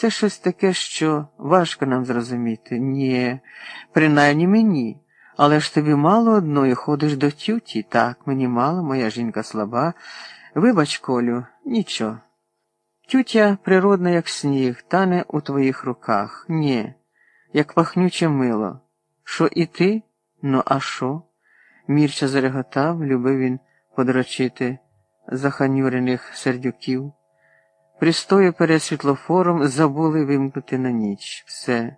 Це щось таке, що важко нам зрозуміти. Ні, принаймні мені. Але ж тобі мало одної ходиш до тюті. Так, мені мало, моя жінка слаба. Вибач, Колю, нічого. Тютя природна, як сніг, тане у твоїх руках. Ні, як пахнюче мило. Що і ти? Ну, а що? Мірча зареготав, любив він подрочити заханюрених сердюків. Пристою перед світлофором забули вимкнути на ніч. Все.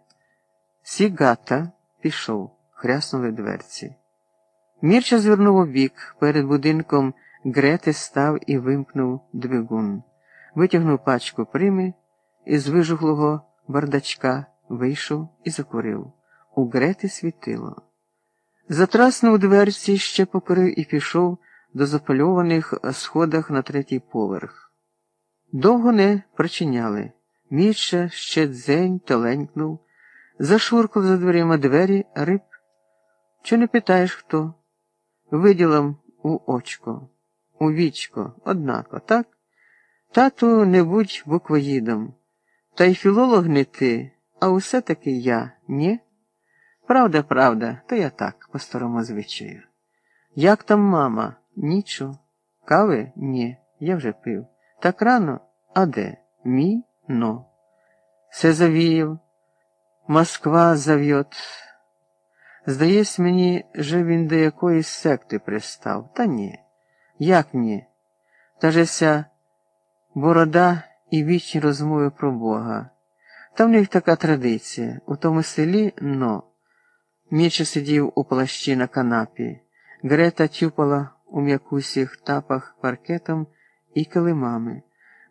Сігата пішов, хряснули дверці. Мірча звернув у бік, перед будинком Грети став і вимкнув двигун, витягнув пачку прими із вижухлого бардачка, вийшов і закурив. У Грети світило. Затраснув дверці, ще покорив і пішов до запальованих сходах на третій поверх. Довго не причиняли. Міша ще дзень теленькнув, зашуркав за дверима двері риб. Чи не питаєш хто? Виділом у очко, у вічко, однако, так? Тату, не будь буквоїдом. Та й філолог не ти, а усе таки я, ні? Правда, правда, то я так, по старому звичаю. Як там мама? Нічого. Кави? Ні, я вже пив. Так рано? А де? Мій? Но. Все завіяв. Москва зав'єт. Здається мені, що він до якоїсь секти пристав. Та ні. Як ні? Та же ся борода і вічні розмови про Бога. Та в них така традиція. У тому селі но. Міче сидів у плащі на канапі. Грета тюпала у м'якусіх тапах паркетом і килимами,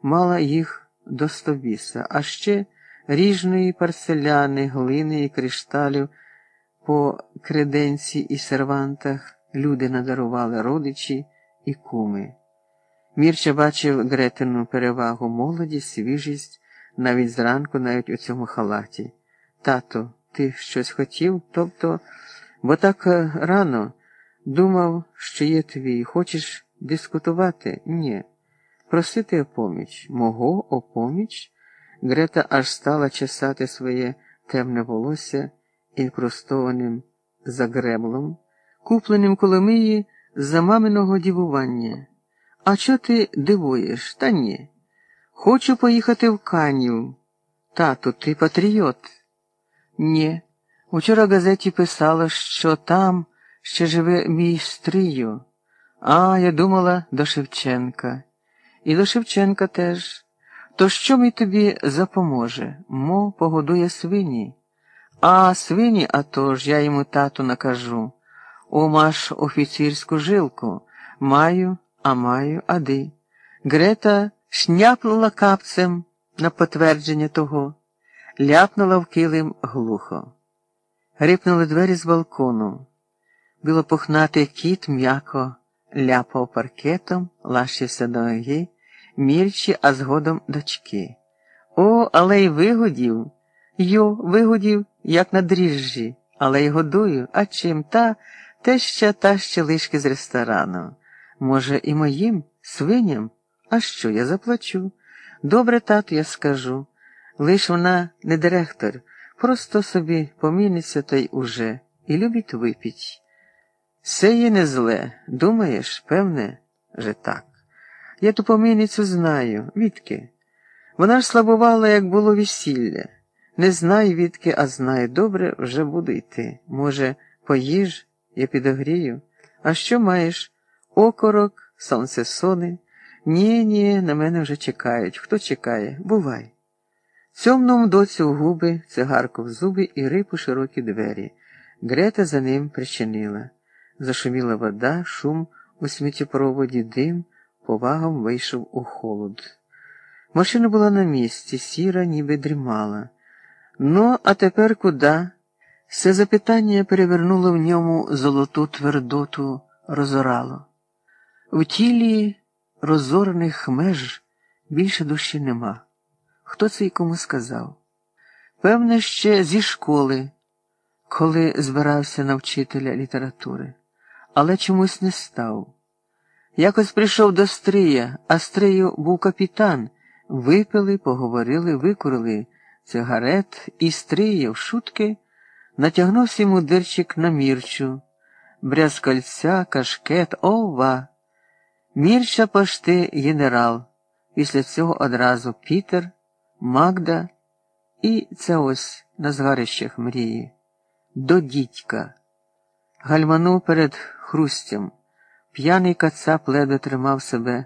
мала їх до стобіса, а ще ріжної парцеляни, глини і кришталів по креденці і сервантах люди надарували родичі і куми. Мірча бачив Гретину перевагу молодість, свіжість, навіть зранку, навіть у цьому халаті. Тато, ти щось хотів? Тобто, бо так рано. Думав, що є твій. Хочеш дискутувати? Ні. Просити опоміч. Мого опоміч? Грета аж стала чесати своє темне волосся інкрустованим загреблом, купленим Коломиї за маминого дівування. А чого ти дивуєш? Та ні. Хочу поїхати в Канів. Тату, ти патріот? Ні. Учора газеті писала, що там ще живе мій стрію. А, я думала до Шевченка. І до Шевченка теж. То що мій тобі запоможе? Мо погодує свині. А свині, а то ж я йому тату накажу. О, маш офіцірську жилку. Маю, а маю, ади. Грета шняпнула капцем на потвердження того, ляпнула в килим глухо. Рипнули двері з балкону. Білопухнатий кіт м'яко ляпав паркетом, лащився до ноги, мірчі, а згодом дочки. О, але й вигодів. Йо, вигодів, як на дріжджі, але й годую, а чим та те ще та ще лишки з ресторану. Може, і моїм свиням? А що я заплачу? Добре, тату, я скажу. Лиш вона не директор, просто собі поміниться та й уже, і любить випіть. Все є не зле, думаєш, певне, же так. Я ту помійницю знаю, відки. Вона ж слабувала, як було весілля. Не знаю, відки, а знаю, добре, вже буду йти. Може, поїж, я підогрію. А що маєш? Окорок, сонце сони. Ні, ні, на мене вже чекають. Хто чекає? Бувай. Цьомнув доцю в губи, цигарку в зуби і рипу широкі двері. Грета за ним причинила. Зашуміла вода, шум у сміттєпроводі, дим, повагом вийшов у холод. Машина була на місці, сіра, ніби дрімала. Ну, а тепер куди? Все запитання перевернуло в ньому золоту твердоту, розорало. В тілі розорених меж більше душі нема. Хто це й кому сказав? Певне, ще зі школи, коли збирався на вчителя літератури але чомусь не став. Якось прийшов до Стрия, а Стрию був капітан. Випили, поговорили, викурили, цигарет і стріяв шутки, натягнувся йому дирчик на мірчу, брязкальця, кашкет, ова. Мірча пашти генерал. Після цього одразу Пітер, Магда і це ось на згарищах мрії. До дідька. Гальманув перед хрустям. П'яний кацап ледве тримав себе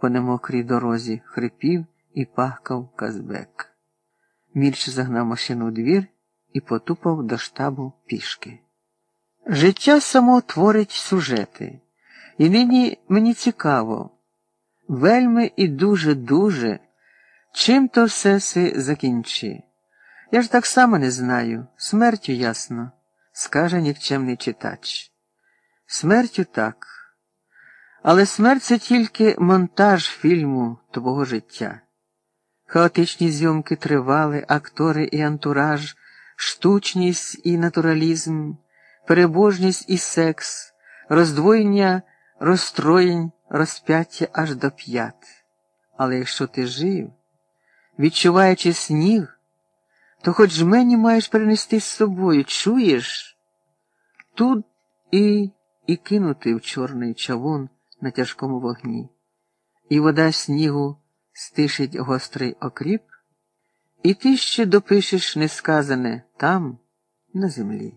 по немокрій дорозі, хрипів і пахкав Казбек. Мільч загнав машину у двір і потупав до штабу пішки. Життя само творить сюжети, і нині мені цікаво, вельми і дуже-дуже, чим то все си закінчи. Я ж так само не знаю, смертю ясно, скаже нікчемний читач. Смертю так. Але смерть це тільки монтаж фільму твого життя. Хаотичні зйомки тривали, актори і антураж, штучність і натуралізм, перебожність і секс, роздвоєння, розстроєнь, розп'яття аж до п'ят. Але якщо ти жив, відчуваючи сніг, то хоч мені маєш принести з собою, чуєш? Тут і і кинути в чорний чавун на тяжкому вогні, і вода снігу стишить гострий окріп, і ти ще допишеш несказане там, на землі.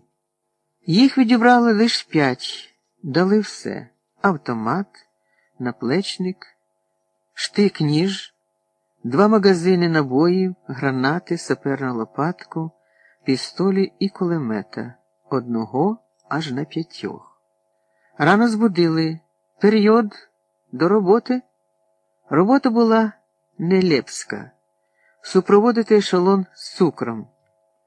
Їх відібрали лише п'ять, дали все автомат, наплечник, штик ніж, два магазини набоїв, гранати, саперну лопатку, пістолі і кулемета, одного аж на п'ятьох. Рано збудили період до роботи. Робота була нелепська супроводити ешелон з цукром.